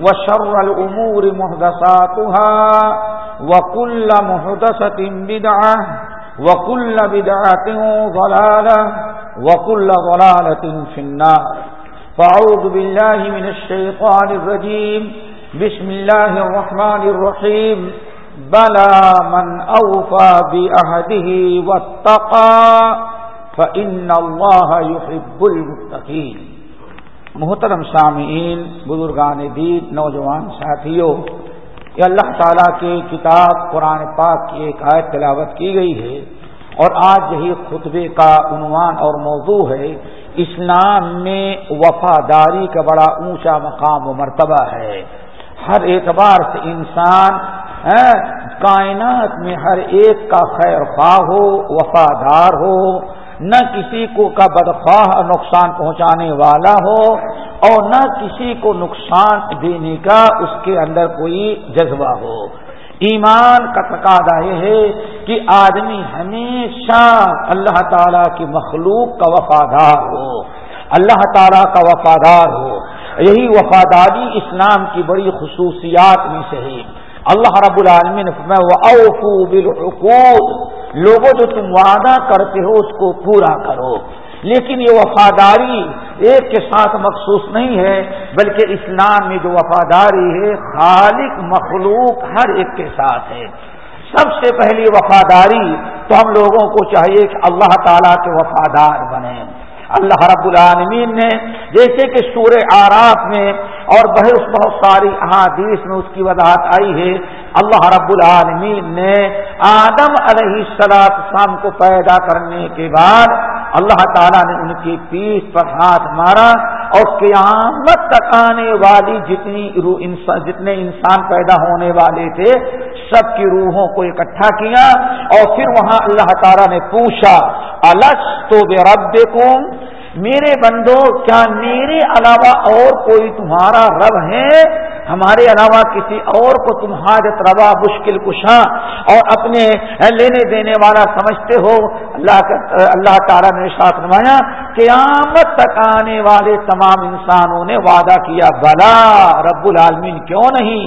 وشر الأمور محدثاتها وكل محدثة بدعة وكل بدعة ضلالة وكل ضلالة في النار. فأعوذ بالله من الشيطان الرجيم. بسم الله الرحمن الرحيم. بلى من أوفى بأهده واتقى فإن الله يحب المتقين. محترم سامعین، بزرگان دید نوجوان ساتھیوں، یہ اللہ تعالیٰ کے کتاب قرآن پاک کی ایک آیت تلاوت کی گئی ہے اور آج یہی خطبے کا عنوان اور موضوع ہے، اسلام میں وفاداری کا بڑا اونچا مقام و مرتبہ ہے۔ ہر اعتبار سے انسان ہاں، کائنات میں ہر ایک کا خیر خواہ ہو، وفادار ہو نہ کسی کو کا بدخواہ نقصان پہنچانے والا ہو اور نہ کسی کو نقصان دینے کا اس کے اندر کوئی جذبہ ہو۔ ایمان کا تقاضا یہ ہے کہ آدمی ہمیشہ اللہ تعالی کی مخلوق کا وفادار ہو۔ اللہ تعالی کا وفادار ہو۔ یہی وفاداری اسلام کی بڑی خصوصیات میں سے ہے۔ اللہ رب العالمین میں وہ اوفو بالعقود لوگوں جو تم وعدہ کرتے ہو اس کو پورا کرو۔ لیکن یہ وفاداری ایک کے ساتھ مخصوص نہیں ہے، بلکہ اسلام میں جو وفاداری ہے، خالق مخلوق ہر ایک کے ساتھ ہے۔ سب سے پہلی وفاداری تو ہم لوگوں کو چاہیے کہ اللہ تعالیٰ کے وفادار بنے اللہ رب العالمین نے جیسے کہ سورہ آراف میں اور بہت بہت ساری احادیث میں اس کی وضاحت آئی ہے، اللہ رب العالمین نے آدم علیہ السلاط شام کو پیدا کرنے کے بعد اللہ تعالیٰ نے ان کی پیٹھ پر ہاتھ مارا اور قیامت تک آنے والی جتنی روح انسان جتنے انسان پیدا ہونے والے تھے، سب کی روحوں کو اکٹھا کیا اور پھر وہاں اللہ تعالیٰ نے پوچھا الگ تو بے رب میرے بندو، کیا میرے علاوہ اور کوئی تمہارا رب ہے؟ ہمارے علاوہ کسی اور کو تم حاجت روا، مشکل کشاں اور اپنے لینے دینے والا سمجھتے ہو؟ اللہ اللہ تعالیٰ نے ساتھ نمایا قیامت تک آنے والے تمام انسانوں نے وعدہ کیا، بلا رب العالمین، کیوں نہیں؟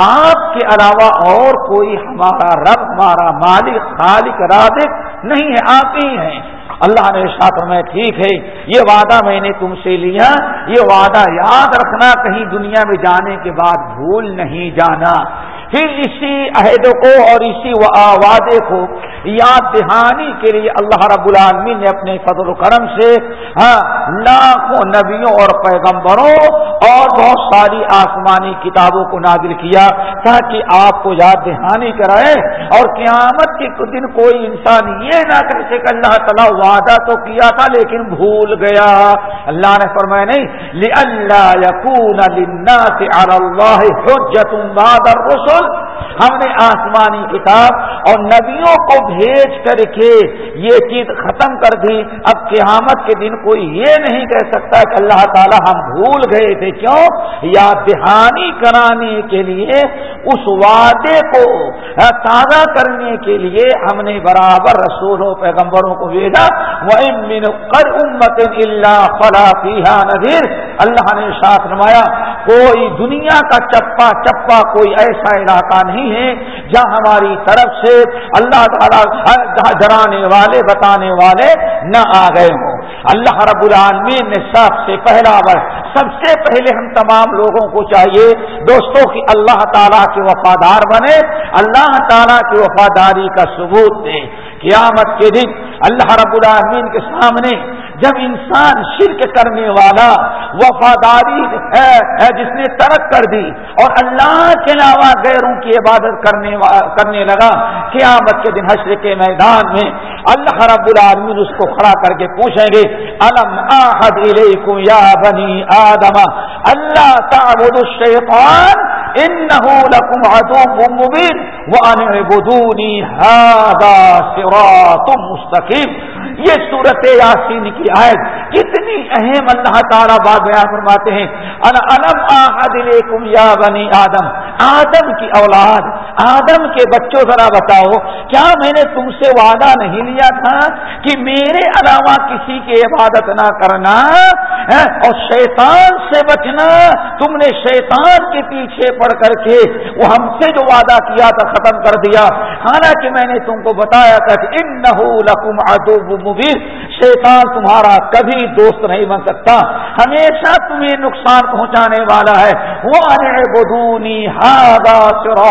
آپ کے علاوہ اور کوئی ہمارا رب، ہمارا مالک، خالق، رازق نہیں ہے، آپ ہی ہیں۔ اللہ نے ساتھ میں ٹھیک ہے، یہ وعدہ میں نے تم سے لیا۔ یہ وعدہ یاد رکھنا، کہیں دنیا میں جانے کے بعد بھول نہیں جانا۔ پھر اسی عہد کو اور اسی وعدے کو، یاد دہانی کے لیے اللہ رب العالمین نے اپنے فضل و کرم سے ہاں لاکھوں نبیوں اور پیغمبروں اور بہت ساری آسمانی کتابوں کو نازل کیا تاکہ آپ کو یاد دہانی کرائے اور قیامت کے دن کوئی انسان یہ نہ کر سکے اللہ تعالیٰ وعدہ تو کیا تھا لیکن بھول گیا۔ اللہ نے فرمایا نہیں اللہ یقون اللہ حجت بعد الرسل۔ ہم نے آسمانی کتاب اور نبیوں کو بھیج کر کے یہ چیز ختم کر دی۔ اب قیامت کے دن کوئی یہ نہیں کہہ سکتا کہ اللہ تعالی ہم بھول گئے تھے۔ کیوں؟ یا دہانی کرانے کے لیے، اس وعدے کو تازہ کرنے کے لیے ہم نے برابر رسولوں، پیغمبروں کو بھیجا۔ وہ کر امت اللہ فلاح نذیر اللہ نے ساتھ نمایا کوئی دنیا کا چپا چپا کوئی ایسا علاقہ نہیں ہے جہاں ہماری طرف سے اللہ تعالیٰ جرانے والے، بتانے والے نہ آ گئے ہوں۔ اللہ رب العالمین نے سب سے پہلا سب سے پہلے ہم تمام لوگوں کو چاہیے دوستوں کی اللہ تعالیٰ کے وفادار بنے، اللہ تعالیٰ کی وفاداری کا ثبوت دے۔ قیامت کے دن اللہ رب العالمین کے سامنے جب انسان شرک کرنے والا، وفاداری ہے جس نے ترک کر دی اور اللہ کے علاوہ غیروں کی عبادت کرنے کرنے لگا، قیامت کے دن حشر کے میدان میں اللہ رب العالمین اس کو کھڑا کر کے پوچھیں گے، الم آحد الیکم یا بنی آدم؟ اللہ تعبد الشیطان؟ انه لكم عدو مبين وان اعبدوني هذا صراط مستقيم. یہ صورت یاسین کی آیت کتنی اہم اللہ تعالیٰ بات بیان فرماتے ہیں. علم یا بنی آدم؟ آدم کی اولاد آدم کے بچوں ذرا بتاؤ، کیا میں نے تم سے وعدہ نہیں لیا تھا کہ میرے علاوہ کسی کی عبادت نہ کرنا؟ اور شیطان سے بچنا؟ تم نے شیطان کے پیچھے پڑ کر کے وہ ہم سے جو وعدہ کیا تھا ختم کر دیا۔ حالانکہ میں نے تم کو بتایا تھا کہ ان نہ مبین۔ شیطان تمہارا کبھی دوست نہیں بن سکتا۔ ہمیشہ تمہیں نقصان پہنچانے والا ہے۔ وہ بدونی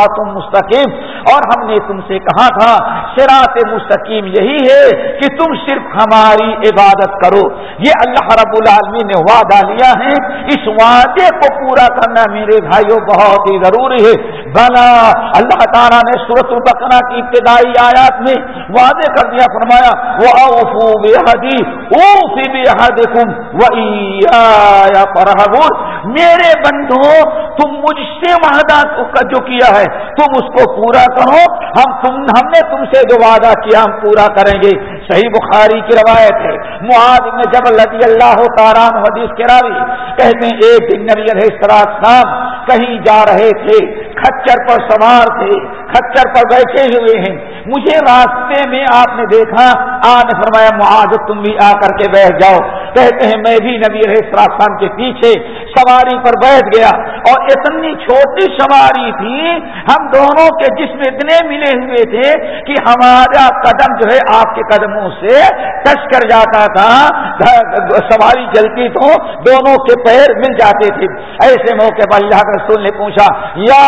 تم مستقیم۔ اور ہم نے تم سے کہا تھا شراط مستقیم یہی ہے کہ تم صرف ہماری عبادت کرو۔ یہ اللہ رب العالمین نے وعدہ لیا ہے۔ اس وعدے کو پورا کرنا میرے بھائیوں بہت ہی ضروری ہے۔ بلا، اللہ تعالیٰ نے سورت البقرہ کی ابتدائی آیات میں وعدے کر دیا، فرمایا وہ اوفو بے حدی اوفی بے حد کم وہ میرے بندو تم مجھ سے وعدہ جو کیا ہے، تم اس کو پورا کرو۔ ہم تم، ہم نے تم سے جو وعدہ کیا، ہم پورا کریں گے۔ صحیح بخاری کی روایت ہے، معاذ میں جب لدی اللہ تاران حدیث کے راوی کہتے ہیں ایک دن نبی علیہ السلام کہیں جا رہے تھے کچر پر سوار تھے کچر پر بیٹھے ہوئے ہیں۔ مجھے راستے میں آپ نے دیکھا آج فرمایا، معاذ، تم بھی آ کر کے بیٹھ جاؤ۔ کہتے ہیں، میں بھی نبی رہے کے پیچھے سواری پر بیٹھ گیا۔ اور اتنی چھوٹی سواری تھی، ہم دونوں کے جسم اتنے ملے ہوئے تھے کہ ہمارا قدم جو ہے، آپ کے قدموں سے ٹچ کر جاتا تھا۔ سواری چلتی تو دونوں کے پیر مل جاتے تھے۔ ایسے موقع پر اللہ کے رسول نے پوچھا، یا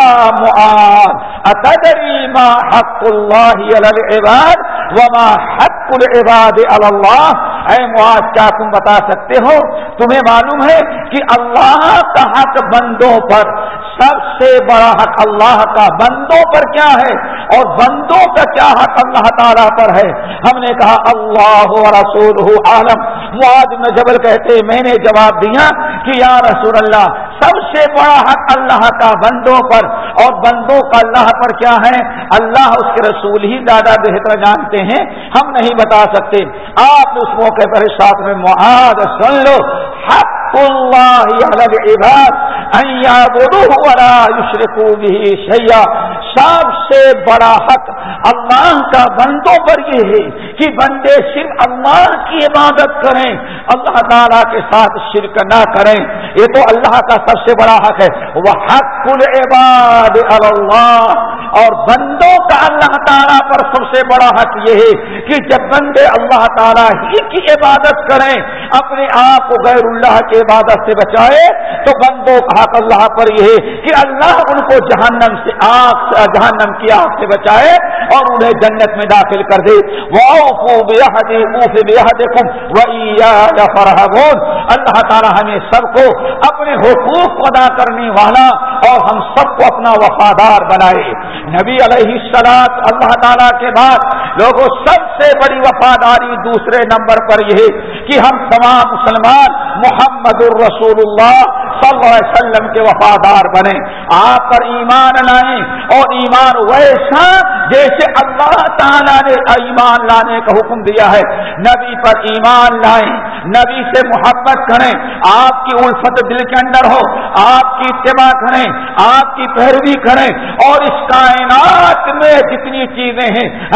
اتدری ما حق اللہ علی العباد وما حق العباد علی اللہ؟ اے معاذ، کیا تم بتا سکتے ہو؟ تمہیں معلوم ہے کہ اللہ کا حق بندوں پر، سب سے بڑا حق اللہ کا بندوں پر کیا ہے؟ اور بندوں کا کیا حق اللہ تعالیٰ پر ہے؟ ہم نے کہا، اللہ رسول عالم معاذ میں جبل کہتے، میں نے جواب دیا کہ یا رسول اللہ سب سے بڑا حق اللہ کا بندوں پر اور بندوں کا اللہ پر کیا ہے؟ اللہ اس کے رسول ہی زیادہ بہتر جانتے ہیں، ہم نہیں بتا سکتے۔ آپ اس موقع پر ساتھ میں معاذ سن لو۔ حق اللہ عباد ولا يشركوا به شيئا۔ سب سے بڑا حق اللہ کا بندوں پر یہ ہے کہ بندے صرف اللہ کی عبادت کریں، اللہ تعالیٰ کے ساتھ شرک نہ کریں۔ یہ تو اللہ کا سب سے بڑا حق ہے۔ وہ حق العباد اللہ اور بندوں کا اللہ تعالیٰ پر سب سے بڑا حق یہ ہے کہ جب بندے اللہ تعالیٰ ہی کی عبادت کریں، اپنے آپ کو غیر اللہ کی عبادت سے بچائے، تو بندوں کا حق اللہ پر یہ ہے کہ اللہ ان کو جہنم سے آگ جہنم کی آگ سے بچائے اور انہیں جنت میں داخل کر دے۔ اللہ تعالیٰ ہمیں سب کو اپنے حقوق کو ادا کرنے والا اور ہم سب کو اپنا وفادار بنائے۔ نبی علیہ السلام اللہ تعالیٰ کے بعد لوگوں سب سے بڑی وفاداری دوسرے نمبر پر یہ کہ ہم تمام مسلمان محمد الرسول اللہ صلی اللہ علیہ وسلم کے وفادار بنے آپ پر ایمان لائیں اور ایمان ویسا جیسے اللہ تعالیٰ نے ایمان لانے کا حکم دیا ہے۔ نبی پر ایمان لائیں، نبی سے محبت کریں، آپ کی الفت دل کے اندر ہو، آپ کی اتباع کریں، آپ کی پیروی کریں اور اس کائنات میں جتنی چیزیں ہیں۔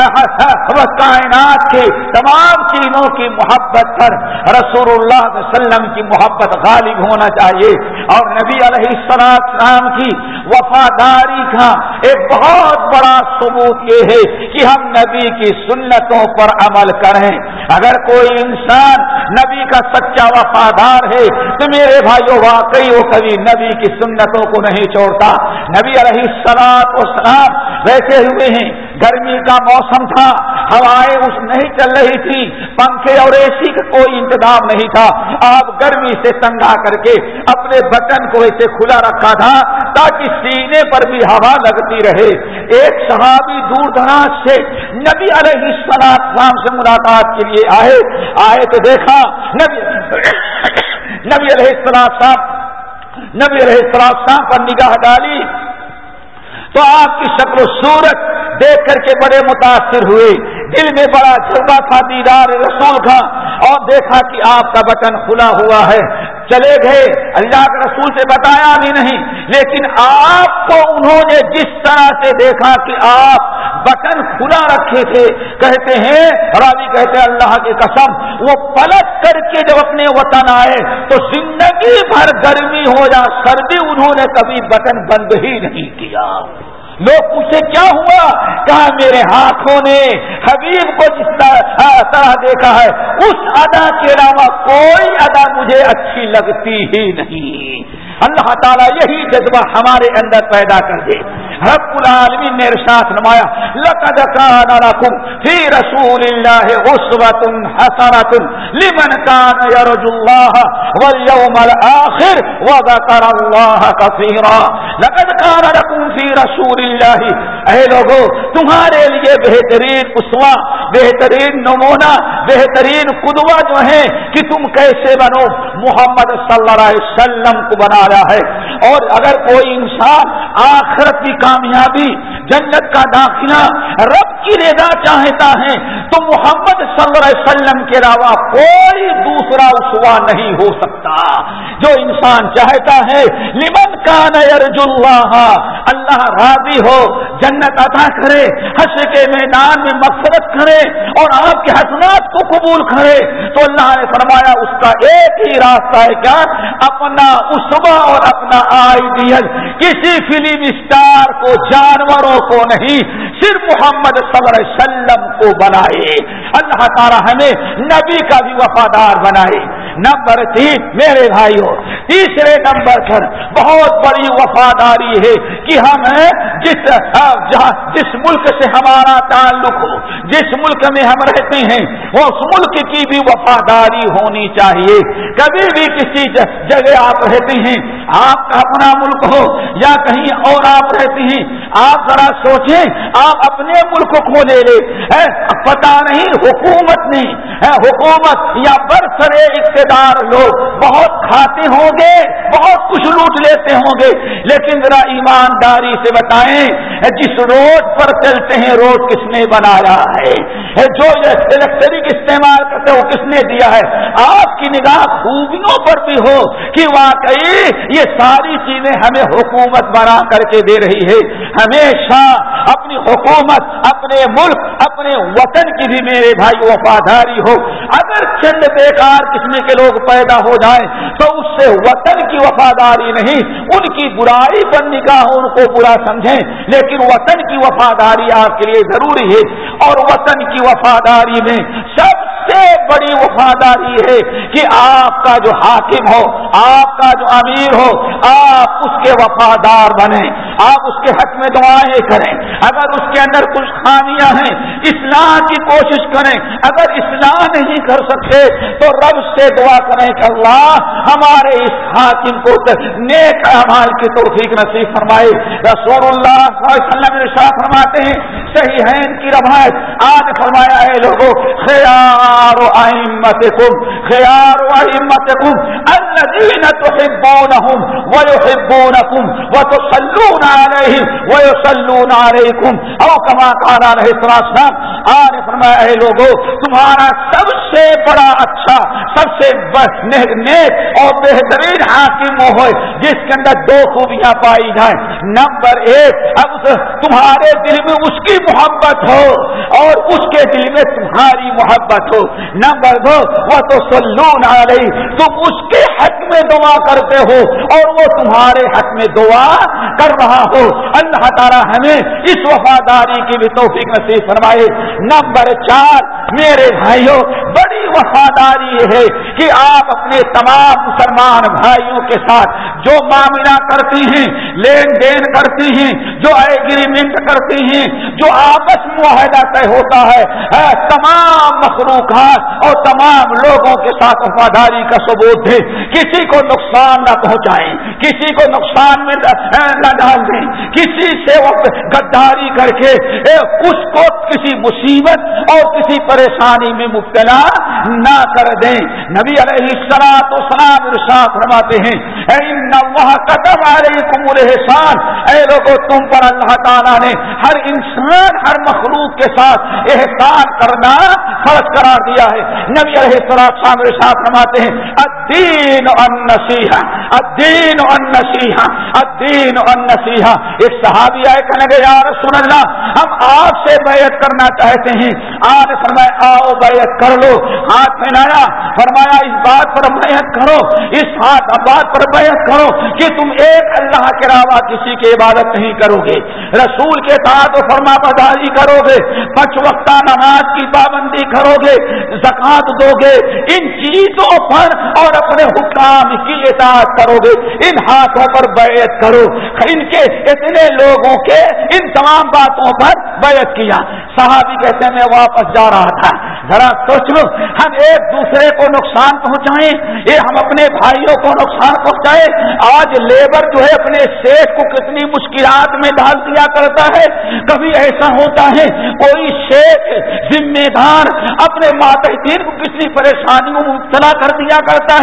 وہ کائنات کے تمام چیزوں کی محبت پر رسول اللہ علیہ وسلم کی محبت غالب ہونا چاہیے۔ اور نبی علیہ السلام کی وفاداری کا ایک بہت بڑا ثبوت یہ ہے کہ ہم نبی کی سنتوں پر عمل کریں۔ اگر کوئی انسان نبی کا سچا وفادار ہے تو میرے بھائیوں واقعی وہ کبھی نبی کی سنتوں کو نہیں چھوڑتا۔ نبی علیہ السلام و سلام ویسے ہوئے ہیں۔ گرمی کا موسم تھا، ہوائیں اس نہیں چل رہی تھی، پنکھے اور اے سی کا کوئی انتظام نہیں تھا۔ آپ گرمی سے تنگا کر کے اپنے بٹن کو ایسے کھلا رکھا تھا تاکہ سینے پر بھی ہوا لگتی رہے۔ ایک صحابی دور دراز سے نبی علیہ السلام سے ملاقات کے لیے آئے۔ آئے تو دیکھا نبی نبی علیہ السلام صاحب نبی علیہ السلام صاحب پر نگاہ ڈالی۔ تو آپ کی شکل و صورت دیکھ کر کے بڑے متاثر ہوئے۔ دل میں بڑا جذبہ تھا، دیدار رسول کا۔ اور دیکھا کہ آپ کا بٹن کھلا ہوا ہے۔ چلے گئے۔ اللہ کے رسول سے بتایا بھی نہیں۔ لیکن آپ کو انہوں نے جس طرح سے دیکھا کہ آپ بٹن کھلا رکھے تھے، کہتے ہیں، راوی کہتے ہیں، اللہ کی قسم، وہ پلٹ کر کے جب اپنے وطن آئے تو زندگی بھر گرمی ہو یا سردی، انہوں نے کبھی بٹن بند ہی نہیں کیا۔ لوگ پوچھے کیا ہوا؟ کہا، میرے ہاتھوں نے حبیب کو جس طرح دیکھا ہے، اس ادا کے علاوہ کوئی ادا مجھے اچھی لگتی ہی نہیں۔ اللہ تعالیٰ یہی جذبہ ہمارے اندر پیدا کر دے۔ رب العالمین نے ارشاد نمایا لقد كان لكم في رسول الله اسوة حسنة لمن كان يرجو الله واليوم الاخر وذكر الله كثيرا. لقد كان لكم في رسول الله، اے لوگوں تمہارے لیے بہترین اسوا بہترین نمونہ، بہترین قدوہ جو ہے کہ تم کیسے بنو؟ محمد صلی اللہ علیہ وسلم کو بنا رہا ہے۔ اور اگر کوئی انسان آخرت کی کامیابی جنت کا داخلہ رب کی رضا چاہتا ہے، تو محمد صلی اللہ علیہ وسلم کے علاوہ کوئی دوسرا اسوا نہیں ہو سکتا۔ جو انسان چاہتا ہے، لمن کا نرج اللہ اللہ راضی ہو، جنت عطا کرے حس کے میدان میں مقصد کرے اور آپ کے حسنات کو قبول کرے، تو اللہ نے فرمایا، اس کا ایک ہی راستہ ہے کیا؟ اپنا اسوا اور اپنا آئیڈیل۔ کسی فلم اسٹار کو، جانوروں کو نہیں، صرف محمد صلی اللہ علیہ وسلم کو بنائے۔ اللہ تعالیٰ ہمیں نبی کا بھی وفادار بنائے۔ نمبر تین، میرے بھائیوں تیسرے نمبر پر بہت بڑی وفاداری ہے کہ ہم جس جہاں، جس ملک سے ہمارا تعلق ہو، جس ملک میں ہم رہتے ہیں اس ملک کی بھی وفاداری ہونی چاہیے۔ کبھی بھی کسی جگہ آپ رہتے ہیں، آپ کا اپنا ملک ہو یا کہیں اور آپ رہتے ہیں، آپ ذرا سوچیں، آپ اپنے ملک کو لے لے۔ پتا نہیں حکومت نہیں۔ حکومت یا برسر اقتدار لوگ بہت کھاتے ہوں گے، بہت کچھ لوٹ لیتے ہوں گے۔ لیکن ذرا ایمانداری سے بتائیں جس روڈ پر چلتے ہیں، روڈ کس نے بنایا ہے؟ جو الیکٹرک استعمال کرتے وہ کس نے دیا ہے؟ آپ کی نگاہ خوبیوں پر بھی ہو کہ واقعی یہ ساری چیزیں ہمیں حکومت بنا کر کے دے رہی ہے۔ ہمیشہ اپنی حکومت، اپنے ملک، اپنے وطن کی بھی میرے بھائی وفاداری ہو۔ اگر چند بیکار قسم کے لوگ پیدا ہو جائیں تو اس سے وطن کی وفاداری نہیں، ان کی برائی پر نگاہ ان کو برا سمجھیں۔ لیکن وطن کی وفاداری آپ کے لیے ضروری ہے اور وطن کی وفاداری میں سب سے بڑی وفاداری ہے کہ آپ کا جو حاکم ہو، آپ کا جو امیر ہو، آپ اس کے وفادار بنے آپ اس کے حق میں دعائیں کریں۔ اگر اس کے اندر کچھ خامیاں ہیں، اصلاح کی کوشش کریں۔ اگر اصلاح نہیں کر سکتے، تو رب سے دعا کریں کہ اللہ ہمارے اس حاکم کو نیک اعمال کی توفیق نصیب فرمائے۔ رسول اللہ صلی اللہ علیہ وسلم فرماتے ہیں، صحیح ہے ان کی روایت آج فرمایا ہے لوگوں، خیار ائمتکم خیار ائمتکم الذين تحبونهم ويحبونكم وتصلون عليهم ويصلون عليكم او كما قال عليه الصلاه آج فرمایا ہے لوگوں تمہارا سب سے بڑا اچھا سب سے نیک اور بہترین حاکم ہو جس کے اندر دو خوبیاں پائی جائیں۔ نمبر ایک، اب تمہارے دل میں اس کی محبت ہو اور اس کے دل میں تمہاری محبت ہو۔ نمبر دو وہ تو سلون آ رہی تم اس کے حق میں دعا کرتے ہو اور وہ تمہارے حق میں دعا کر رہا ہو۔ اللہ تعالی ہمیں اس وفاداری کی بھی توفیق نصیب فرمائے۔ نمبر چار، میرے بھائیوں بڑی وفاداری ہے کہ آپ اپنے تمام مسلمان بھائیوں کے ساتھ جو معاملہ کرتی ہیں، لین دین کرتی ہیں، جو ایگریمنٹ کرتی ہیں، جو آپس معاہدہ طے ہوتا ہے تمام مخلوقات اور تمام لوگوں کے ساتھ وفاداری کا ثبوت دے کسی کو نقصان نہ پہنچائیں، کسی کو نقصان میں نہ ڈال دیں۔ کسی سے غداری کر کے اس کو کسی مصیبت اور کسی پریشانی میں مبتلا نہ کر دیں۔ نبی علیہ السلام سلام ارشاد فرماتے ہیں قدم علیکم الحسان۔ اے لوگوں تم پر اللہ تعالیٰ نے ہر انسان، ہر مخلوق کے ساتھ احسان کرنا فرض قرار دیا ہے۔ نبی علیہ السلام ارشاد فرماتے ہیں الدین النصیحہ الدین النصیحہ الدین النصیحہ ایک صحابی آئے کہنے گے یا رسول اللہ، ہم آپ سے بیعت کرنا چاہتے ہیں۔ آج فرمائے آؤ بیعت کر لو۔ ہاتھ پھیلایا فرمایا، اس بات پر بیعت کرو۔ اس ہاتھ بات پر بیعت کرو کہ تم ایک اللہ کے علاوہ کسی کی عبادت نہیں کرو گے۔ رسول کے ساتھ فرما بداری کرو گے۔ پچ وقتہ نماز کی پابندی کرو گے۔ زکات دو گے۔ ان چیزوں پر اور اور اپنے حکام کی اطاعت کرو گے۔ ان ہاتھوں پر بیعت کرو۔ ان کے اتنے لوگوں کے ان تمام باتوں پر بیعت کیا۔ صحابی کہتے ہیں، میں واپس جا رہا تھا۔ ذرا سوچ لو، ہم ایک دوسرے کو نقصان پہنچائیں، یہ ہم اپنے بھائیوں کو نقصان پہنچائیں۔ آج لیبر جو ہے، اپنے شیخ کو کتنی مشکلات میں ڈال دیا کرتا ہے۔ کبھی ایسا ہوتا ہے، کوئی شیخ، ذمہ دار اپنے ماتحدین کو کتنی پریشانیوں میں مبتلا کر دیا کرتا ہے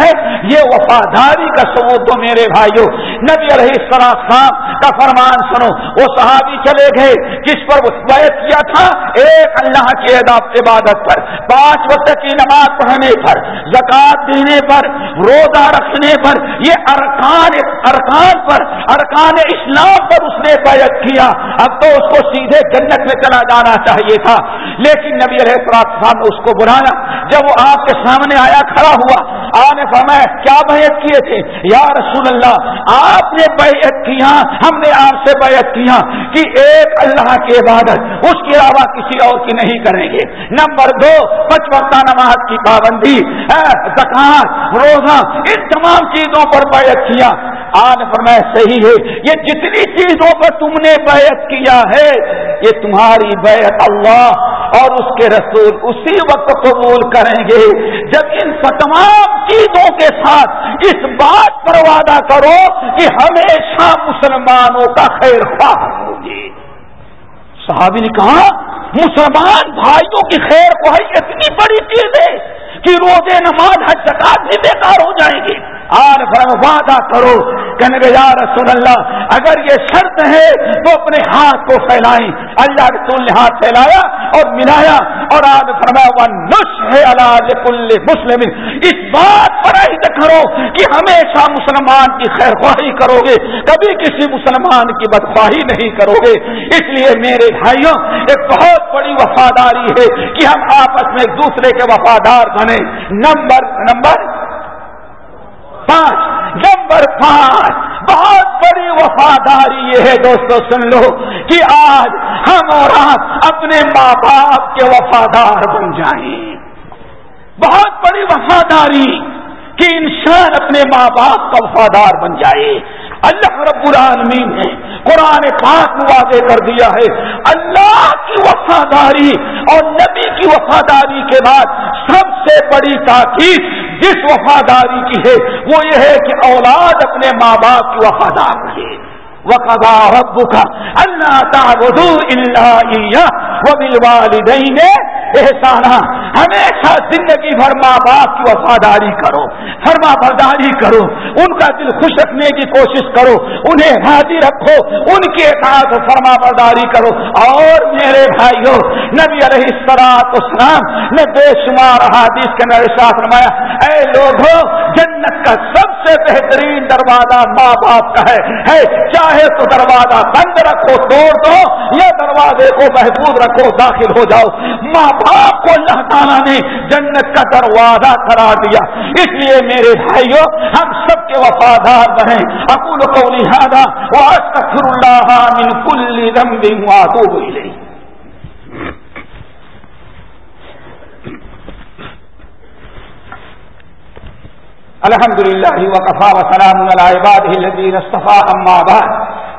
یہ وفاداری کا ثبوت دو میرے بھائیوں نبی علیہ السلام کا فرمان سنو۔ وہ صحابی چلے گئے، جس پر بیعت کیا تھا، ایک اللہ کی عبادت پر، پانچ وقت کی نماز پڑھنے پر زکات دینے پر، روزہ رکھنے پر، یہ ارکان ارکان پر، ارکان اسلام پر اس نے بیعت کیا۔ اب تو اس کو سیدھے جنت میں چلا جانا چاہیے تھا۔ لیکن نبی علیہ السلام نے اس کو بلایا۔ جب وہ آپ کے سامنے آیا، کھڑا ہوا آنے فرمایا، کیا بیعت کیے تھے؟ یا رسول اللہ آپ آپ نے بیعت کیا ہم نے آپ سے بیعت کیا کہ ایک اللہ کی عبادت اس کے علاوہ کسی اور کی نہیں کریں گے۔ نمبر دو پچ وقتہ نماز کی پابندی ہاں، زکات روزہ، ان تمام چیزوں پر بیعت کیا آج فرمایا، صحیح ہے، یہ جتنی چیزوں پر تم نے بیعت کیا ہے، یہ تمہاری بیعت اللہ اور اس کے رسول اسی وقت قبول کریں گے۔ جب ان تمام چیزوں کے ساتھ اس بات پر وعدہ کرو کہ ہمیشہ مسلمانوں کا خیر خواہ ہوگی۔ صحابی نے کہا، مسلمان بھائیوں کی خیر کو اتنی بڑی چیز ہے کہ روزے، نماز، حج، زکات بھی بیکار ہو جائیں گی آر فرم وعدہ کرو۔ کہنے گے یا رسول اللہ، اگر یہ شرط ہے تو اپنے ہاتھ کو پھیلائیں۔ اللہ رسول نے ہاتھ پھیلایا اور ملایا۔ اور آج فرمایا نش ہے اللہ کل مسلم۔ اس بات پر عہد کرو کہ ہمیشہ مسلمان کی خیر خواہی کرو گے۔ کبھی کسی مسلمان کی بدخواہی نہیں کرو گے۔ اس لیے میرے بھائیوں، ایک بہت بڑی وفاداری ہے کہ ہم آپس میں ایک دوسرے کے وفادار بنے۔ نمبر نمبر پانچ نمبر پانچ۔ بہت بڑی وفاداری یہ ہے دوستو، سن لو کہ آج ہم اور آپ اپنے ماں باپ کے وفادار بن جائیں۔ بہت بڑی وفاداری کہ انسان اپنے ماں باپ کا وفادار بن جائے۔ اللہ رب العالمین نے قرآن پاک واضح کر دیا ہے، اللہ کی وفاداری اور نبی کی وفاداری کے بعد سب سے بڑی تاکید جس وفاداری کی ہے، وہ یہ ہے کہ اولاد اپنے ماں باپ کی وفادار رہے۔ وقضا ربك اللہ تعبدوا الا اياه وبالوالدين احسانہ ہاں، ہمیشہ زندگی بھر ماں باپ کی وفاداری کرو فرما برداری کرو، ان کا دل خوش رکھنے کی کوشش کرو، انہیں راضی رکھو، ان کے ساتھ فرما برداری کرو۔ اور میرے بھائیوں نبی علیہ السلاط اسلام نے بے شمار حادث کے نئے ساتھ رمایا اے لوگوں، جنت کا سب سے بہترین دروازہ ماں باپ کا ہے چاہے تو دروازہ بند رکھو، توڑ دو، یا دروازے کو محفوظ رکھو، داخل ہو جاؤ۔ ماں باپ کو اللہ تعالیٰ نے جنت کا دروازہ قرار دیا۔ اس لیے میرے بھائیوں ہم سب کے وفادار بنے اکول کو لہٰذا اللہ من کل ذنب واتوب الیہ۔ الحمد للہ وقفا وسلام علی الذین اصطفى اما بعد۔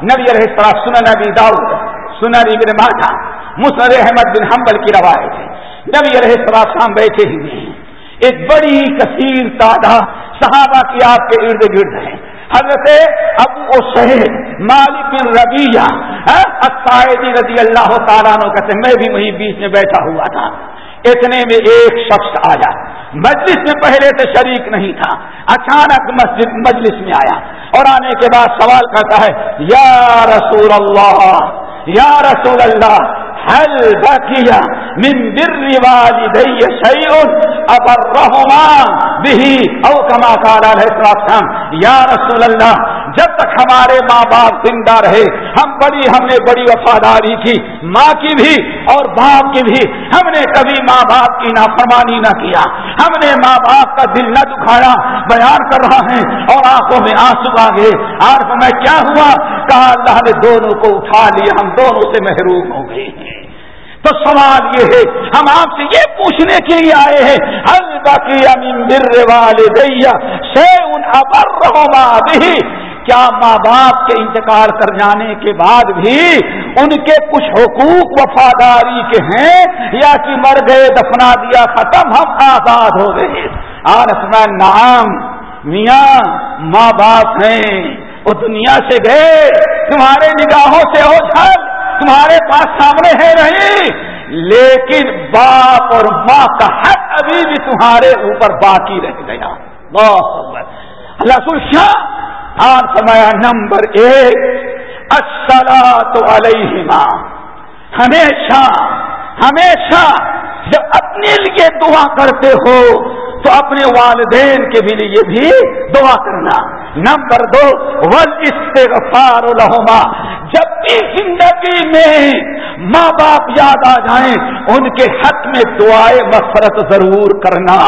نبی علیہ السلام سنن نبی داؤد، سنن ابن ماجہ۔ مسند احمد بن حنبل کی روایت ہے۔ نبی علیہ السلام بیٹھے ہی ہیں۔ ایک بڑی کثیر تعداد صحابہ کی آپ کے ارد گرد ہیں۔ حضرت ابو شہید مالک بن ربیہ ہاں، رضی اللہ تعالیٰ کہتے میں بھی وہیں بیچ میں بیٹھا ہوا تھا۔ اتنے میں ایک شخص آیا۔ مجلس میں پہلے سے شریک نہیں تھا۔ اچانک مسجد، مجلس میں آیا۔ اور آنے کے بعد سوال کرتا ہے، یا رسول اللہ، یا رسول اللہ حل بقیہ من بر بھی او کما قال علیہ السلام یا رسول اللہ جب تک ہمارے ماں باپ زندہ رہے، ہم بڑی، ہم نے بڑی وفاداری کی، ماں کی بھی اور باپ کی بھی، ہم نے کبھی ماں باپ کی نافرمانی نہ کیا، ہم نے ماں باپ کا دل نہ دکھایا، بیان کر رہا ہے اور آنکھوں میں آنسو آ گئے آج میں کیا ہوا؟ کہا اللہ نے دونوں کو اٹھا لیا، ہم دونوں سے محروم ہو گئے ہیں۔ تو سوال یہ ہے، ہم آپ سے یہ پوچھنے کے لیے آئے ہیں ہل باقی امین بر والے دیا سے ان ابر بھی کیا ماں باپ کے انتقال کر جانے کے بعد بھی ان کے کچھ حقوق وفاداری کے ہیں، یا کہ مر گئے، دفنا دیا، ختم، ہم آزاد ہو گئے اور اپنا نام میاں ماں باپ ہیں۔ وہ دنیا سے گئے، تمہارے نگاہوں سے ہو جھل تمہارے پاس سامنے ہے نہیں۔ لیکن باپ اور ماں کا حق ابھی بھی تمہارے اوپر باقی رہ گیا۔ رسول شاہ آج سمایا نمبر ایک اصلا تو علیہ ہمیشہ ہمیشہ جب اپنے لیے دعا کرتے ہو، تو اپنے والدین کے بھی لیے بھی دعا کرنا۔ نمبر دو ول استغفار لہما جب زندگی میں ماں باپ یاد آ جائیں، ان کے حق میں دعائیں مغفرت ضرور کرنا۔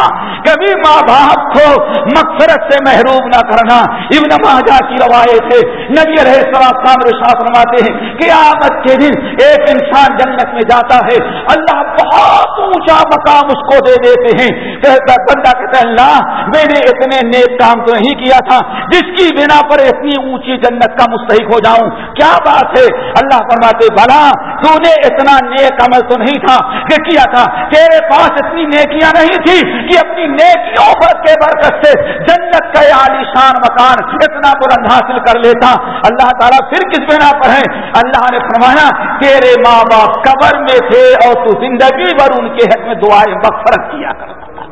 کبھی ماں باپ کو مغفرت سے محروم نہ کرنا۔ ابن ماجا کی روایت ہے، نبی رہے سلام فرماتے ہیں کہ آمد کے دن ایک انسان جنت میں جاتا ہے، اللہ بہت اونچا مقام اس کو دے دیتے ہیں۔ کہتا بندہ کہتا ہے، اللہ میں نے اتنے نیک کام تو نہیں کیا تھا، جس کی بنا پر اتنی اونچی جنت کا مستحق ہو جاؤں۔ کیا بات ہے؟ اللہ فرماتے، بلا تو نے اتنا نیک عمل تو نہیں تھا کہ کیا تھا؟ تیرے پاس اتنی نیکیاں نہیں تھی کہ اپنی نیکیوں پر کے برکت سے جنت کا عالیشان مکان اتنا بلند حاصل کر لیتا۔ اللہ تعالیٰ پھر کس بنا پر ہے اللہ نے فرمایا، تیرے ماں باپ قبر میں تھے اور تو زندگی بھر ان کے حق میں دعائیں مغفرت کیا کرتا تھا۔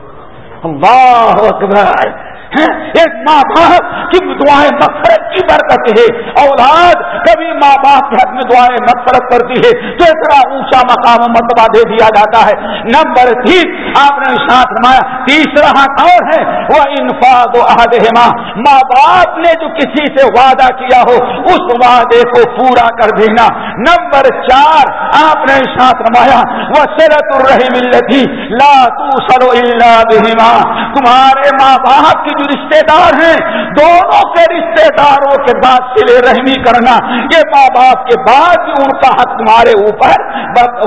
اللہ اکبر ہاں، ایک ماں باپ کی دعائیں مغفرت کی برکت ہے. اولاد کبھی ماں باپ کے حق میں دعائیں مغفرت کرتی ہے. تو اتنا اونچا مقام مرتبہ دے دیا جاتا ہے. نمبر تین، آپ نے ساتھ رمایا تیسرا حق اور ہے. وہ انفاق و عہدہما ماں باپ نے جو کسی سے وعدہ کیا ہو، اس وعدے کو پورا کر دینا. نمبر چار، آپ نے ساتھ رمایا وہ سیرت الرحیم التی لا تو سرو اللہ تمہارے ماں باپ کی جو رشتے دار ہیں، دونوں کے رشتے دار داروں کے بعد سلے رحمی کرنا، یہ ماں باپ کے بعد بھی ان کا حق تمہارے اوپر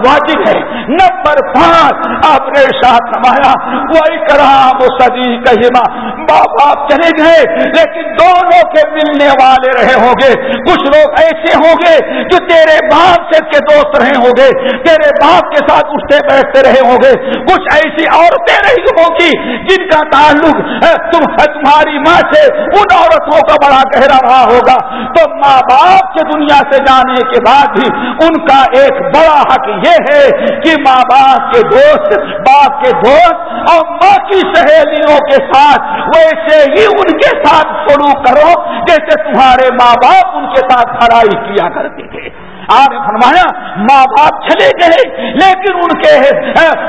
واجب ہے۔ نمبر پانچ، آپ نے ساتھ نمایا وہ کرام و صدی کہما ماں باپ چلے گئے، لیکن دونوں کے ملنے والے رہے ہوں گے۔ کچھ لوگ ایسے ہوں گے جو تیرے باپ سے کے دوست رہے ہوں گے، تیرے باپ کے ساتھ اٹھتے بیٹھتے رہے ہوں گے۔ کچھ ایسی عورتیں رہی ہوں گی جن کا تعلق تم، تمہاری ماں سے ان عورتوں کا بڑا گہرا رہا ہوگا تو ماں باپ کے دنیا سے جانے کے بعد بھی ان کا ایک بڑا حق یہ ہے کہ ماں باپ کے دوست، باپ کے دوست اور ماں کی سہیلیوں کے ساتھ ویسے ہی ان کے ساتھ شروع کرو جیسے تمہارے ماں باپ ان کے ساتھ بھرائی کیا کرتے تھے۔ آپ نے فرمایا ماں باپ چلے گئے لیکن ان کے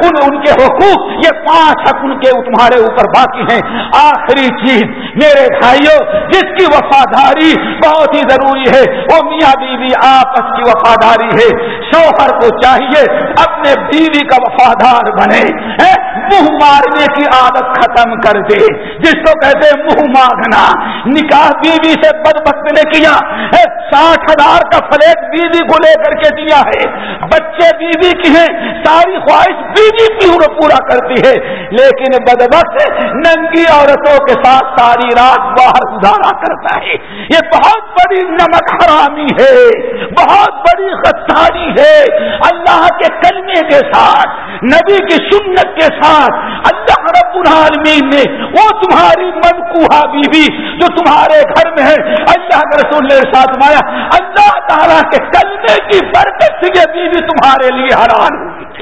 ان, ان کے حقوق یہ پانچ حق ان کے تمہارے اوپر باقی ہیں۔ آخری چیز میرے بھائیوں جس کی وفاداری بہت ہی ضروری ہے وہ میاں بیوی آپس کی وفاداری ہے۔ شوہر کو چاہیے اپنے بیوی کا وفادار بنے منہ مارنے کی عادت ختم کر دے۔ جس کو کہتے منہ مانگنا نکاح بیوی سے بد بخت نے کیا ساٹھ ہزار کا فلیٹ بیوی کو لے کر کے دیا ہے۔ بچے بیوی کی ہیں، ساری خواہش بیوی کی پورا کرتی ہے۔ لیکن بد بخت ننگی عورتوں کے ساتھ ساری رات باہر گزارا کرتا ہے۔ یہ بہت بڑی نمک حرامی ہے، بہت بڑی غداری ہے۔ اللہ کے کلمے کے ساتھ، نبی کی سنت کے ساتھ، اللہ رب العالمین نے وہ تمہاری من کوہا بیوی جو تمہارے گھر میں ہے، اللہ کے رسول نے ساتھ مایا اللہ تعالیٰ کے کلمے کی برکت سے یہ بیوی تمہارے لیے حران ہوگی۔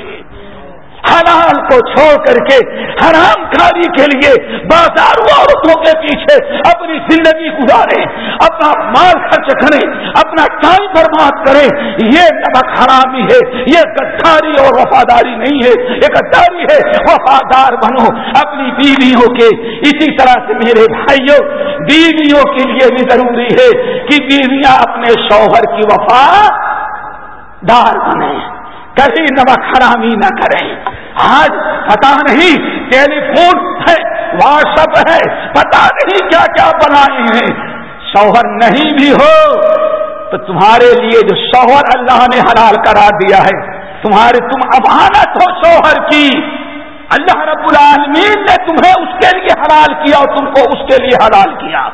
حلال کو چھوڑ کر کے حرام کاری کے لیے بازاروں عورتوں کے پیچھے اپنی زندگی گزارے اپنا مال خرچ کریں، اپنا ٹائم برباد کریں۔ یہ نمک حرامی ہے، یہ گداری اور وفاداری نہیں ہے۔ یہ گداری ہے، وفادار بنو۔ اپنی بیویوں کے، اسی طرح سے میرے بھائیوں، بیویوں کے لیے بھی ضروری ہے کہ بیویاں اپنے شوہر کی وفا دار بنے کبھی نمک حرامی نہ کریں۔ آج پتا نہیں ٹیلی فون ہے واٹس ایپ ہے، پتا نہیں کیا کیا بنائے ہیں۔ شوہر نہیں بھی ہو، تو تمہارے لیے جو شوہر اللہ نے حلال کرا دیا ہے تمہارے تم امانت ہو شوہر کی۔ اللہ رب العالمین نے تمہیں اس کے لیے حلال کیا اور تم کو اس کے لیے حلال کیا۔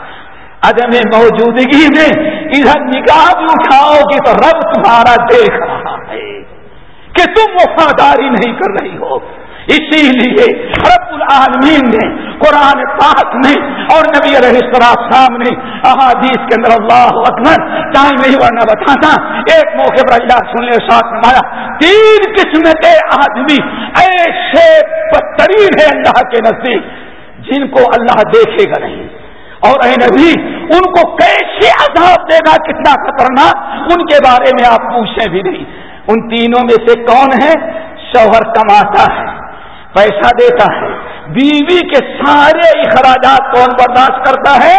عدم موجودگی میں ادھر نگاہ بھی اٹھاؤ گی تو رب تمہارا دیکھ رہا ہے۔ کہ تم وفاداری نہیں کر رہی ہو۔ اسی لیے رب العالمین نے قرآن پاک نے اور نبی علیہ السلام نے احادیث کے اندر اللہ اکبر ٹائم نہیں ورنہ بتاتا ایک موقع پر اللہ سننے ساتھ نمایا تین قسم کے آدمی ایسے بدترین ہے اللہ کے نزدیک جن کو اللہ دیکھے گا نہیں۔ اور اے نبی، ان کو کیسے عذاب دے گا کتنا خطرناک، ان کے بارے میں آپ پوچھیں بھی نہیں۔ ان تینوں میں سے کون ہے؟ شوہر کماتا ہے، پیسہ دیتا ہے۔ بیوی کے سارے اخراجات کون برداشت کرتا ہے؟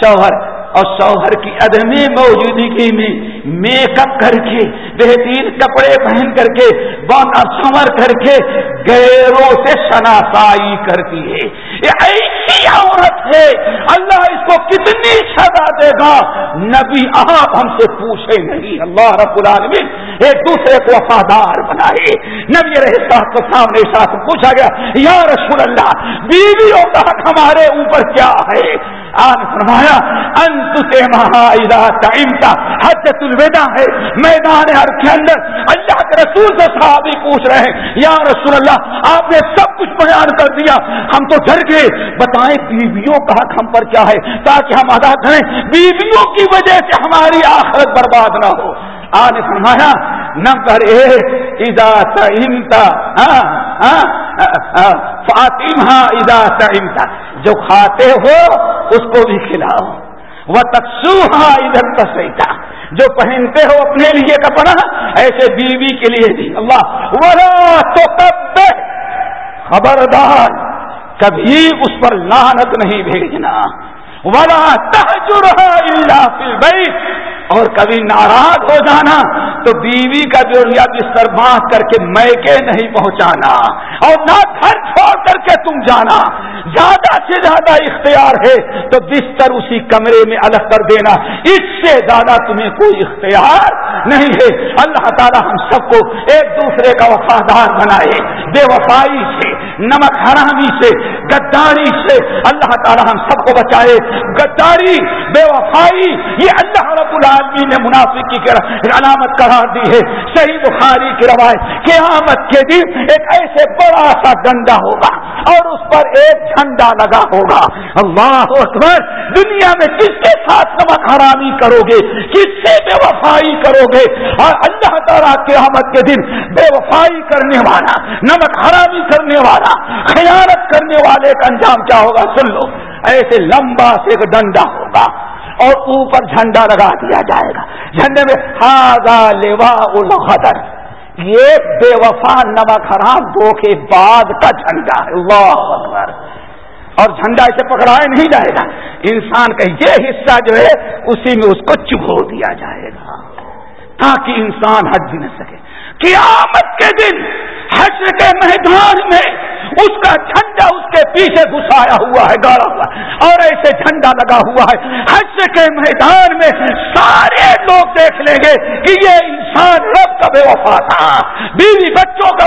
شوہر۔ اور شوہر کی عدم موجودگی میں میک اپ کر کے، بہترین کپڑے پہن کر کے بن سنور کر کے گیروں سے شناسائی کرتی ہے۔ یہ ایسی عورت ہے، اللہ اس کو کتنی سزا دے گا؟ نبی آپ ہم سے پوچھے نہیں۔ اللہ رب العالمین ایک دوسرے کو وفادار بنائے۔ نبی رہے صاحب کو سامنے ساتھ پوچھا گیا، یا رسول اللہ، بیویوں کا حق ہمارے اوپر کیا ہے؟ آج فرمایا، انت سے حجت الوداع ہے، میدان ہر کے اندر اللہ کے رسول سے صحابی پوچھ رہے ہیں، یا رسول اللہ، آپ نے سب کچھ بیان کر دیا۔ ہم تو ڈر گئے۔ بتائیں، بیویوں کا حق ہم پر کیا ہے؟ تاکہ ہم ادا کریں، بیویوں کی وجہ سے ہماری آخرت برباد نہ ہو۔ آج فرمایا نمبر ایک ادا تعمتا ہاں، ہاں، فاطمہ ادا تعمتا جو کھاتے ہو اس کو بھی کھلاؤ۔ وہ تقسو ہاں ادھر تسیتا جو پہنتے ہو اپنے لیے کپڑا، ایسے بیوی کے لیے بھی۔ اللہ ورا تو خبردار، کبھی اس پر لانت نہیں بھیجنا۔ ولا تحجر اللہ فی البیت اور کبھی ناراض ہو جانا تو بیوی کا جو بستر باندھ کر کے میکے نہیں پہنچانا اور نہ گھر چھوڑ کر کے تم جانا۔ زیادہ سے زیادہ اختیار ہے تو بستر اسی کمرے میں الگ کر دینا۔ اس سے زیادہ تمہیں کوئی اختیار نہیں ہے۔ اللہ تعالی ہم سب کو ایک دوسرے کا وفادار بنائے۔ بے وفائی سے نمک حرامی سے گداری سے اللہ تعالی ہم سب کو بچائے۔ گداری بے وفائی، یہ اللہ رب العالمین نے منافقی کی علامت قرار دی ہے۔ صحیح بخاری کی روایت، قیامت کے دن ایک ایسے بڑا سا ڈنڈا ہوگا۔ اور اس پر ایک جھنڈا لگا ہوگا۔ اللہ اکبر، دنیا میں کس کے ساتھ نمک حرامی کرو گے؟ کس سے بے وفائی کرو گے؟ اور اللہ تعالیٰ قیامت کے دن بے وفائی کرنے والا، نمک حرامی کرنے والا، خیانت کرنے والے کا انجام کیا ہوگا؟ سن لو، ایسے لمبا سے ایک ڈنڈا ہوگا اور اوپر جھنڈا لگا دیا جائے گا۔ جھنڈے میں ہاگا لیوا الخدر یہ بے وفا نمک حرام دو کے بعد کا جھنڈا ہے۔ اللہ اکبر۔ اور جھنڈا اسے پکڑایا نہیں جائے گا۔ انسان کا یہ حصہ جو ہے، اسی میں اس کو چبھو دیا جائے گا۔ تاکہ انسان حج بھی نہ سکے۔ قیامت کے دن حج کے میدان میں اس کا جھنڈا اس کے پیچھے گھسایا ہوا ہے، گاڑا ہوا اور ایسے جھنڈا لگا ہوا ہے۔ حج کے میدان میں سارے لوگ دیکھ لیں گے کہ یہ انسان رب کا بے وفا تھا، بیوی بچوں کا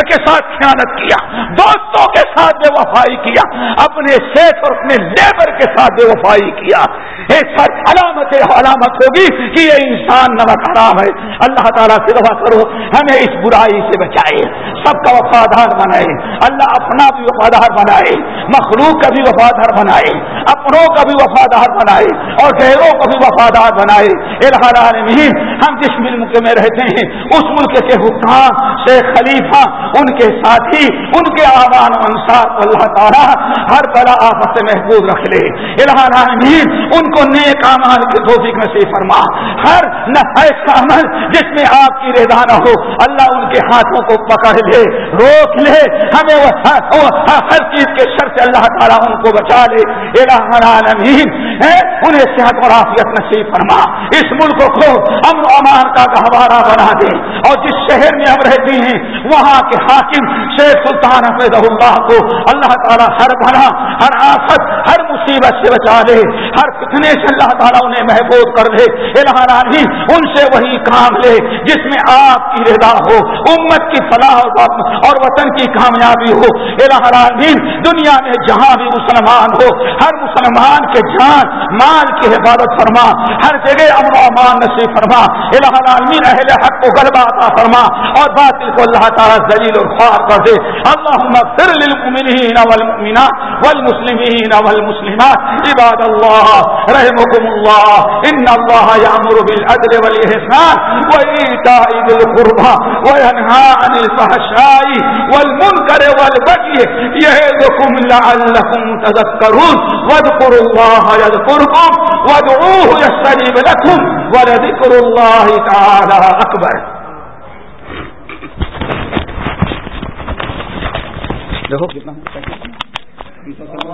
کے ساتھ خیانت کیا، دوستوں کے ساتھ بے وفائی کیا، اپنے سیٹ اور اپنے لیبر کے ساتھ بے وفائی کیا۔ ایک سچ علامت علامت ہوگی کہ یہ انسان نمک حرام ہے۔ اللہ تعالیٰ سے دعا کرو، ہمیں اس برائی سے بچائے۔ سب کا وفادار بنائے۔ اللہ اپنا بھی وفادار بنائے۔ مخلوق کا بھی وفادار بنائے۔ اپنوں کا بھی وفادار بنائے۔ اور غیروں کا بھی وفادار بنائے۔ العالمین، ہم جس ملک میں رہتے ہیں، اس ملک کے حکام، شیخ خلیفہ، ان کے ساتھی، ان کے آوان انصار کو اللہ تعالیٰ ہر بڑا آپس سے محبوب رکھ لے۔ العالمین، ان کو نیک امان کے توفیق میں سے فرما۔ ہر نہ ایسا عمل جس میں آپ کی رضا نہ ہو، اللہ ان کے ہاتھوں کو پکڑ لے۔ روک لے۔ ہمیں ہر چیز کے شر سے اللہ تعالیٰ ان کو بچا لے۔ العالمین انہیں صحت اور عافیت نصیب فرما۔ اس ملک کو امن و امان کا گہوارہ بنا دے۔ اور جس شہر میں ہم رہتے ہیں، وہاں کے حاکم شیخ سلطان احمد اللہ کو اللہ تعالیٰ ہر بنا ہر آفت مصیبت سے بچا لے۔ ہر فتنے سے اللہ تعالیٰ انہیں محفوظ کر دے۔ العالمین ان سے وہی کام لے جس میں آپ کی رضا ہو، امت کی فلاح اور وطن کی کامیابی ہو۔ العالمین دنیا میں جہاں بھی مسلمان ہو، ہر مسلمان کے جان، مال کی حفاظت فرما، ہر جگہ امن و امان نصیب فرما۔ العالمین اہل حق کو غلبہ عطا فرما اور باطل کو اللہ تعالیٰ ذلیل اور خوار کر دے۔ اللہم اغفر للمؤمنین والمؤمنات والمسلمین والمسلمات۔ عباد اللہ رحمكم اللہ ان اللہ یعمر بالعدل والإحسان وإيتاء ذي القربى وينهى عن الفحشاء والمنكر والبغي يعظكم لعلكم تذكرون. واذكروا الله يذكركم وادعوه يستجيب لكم ولذكر الله تعالى أكبر. دیکھو کتنا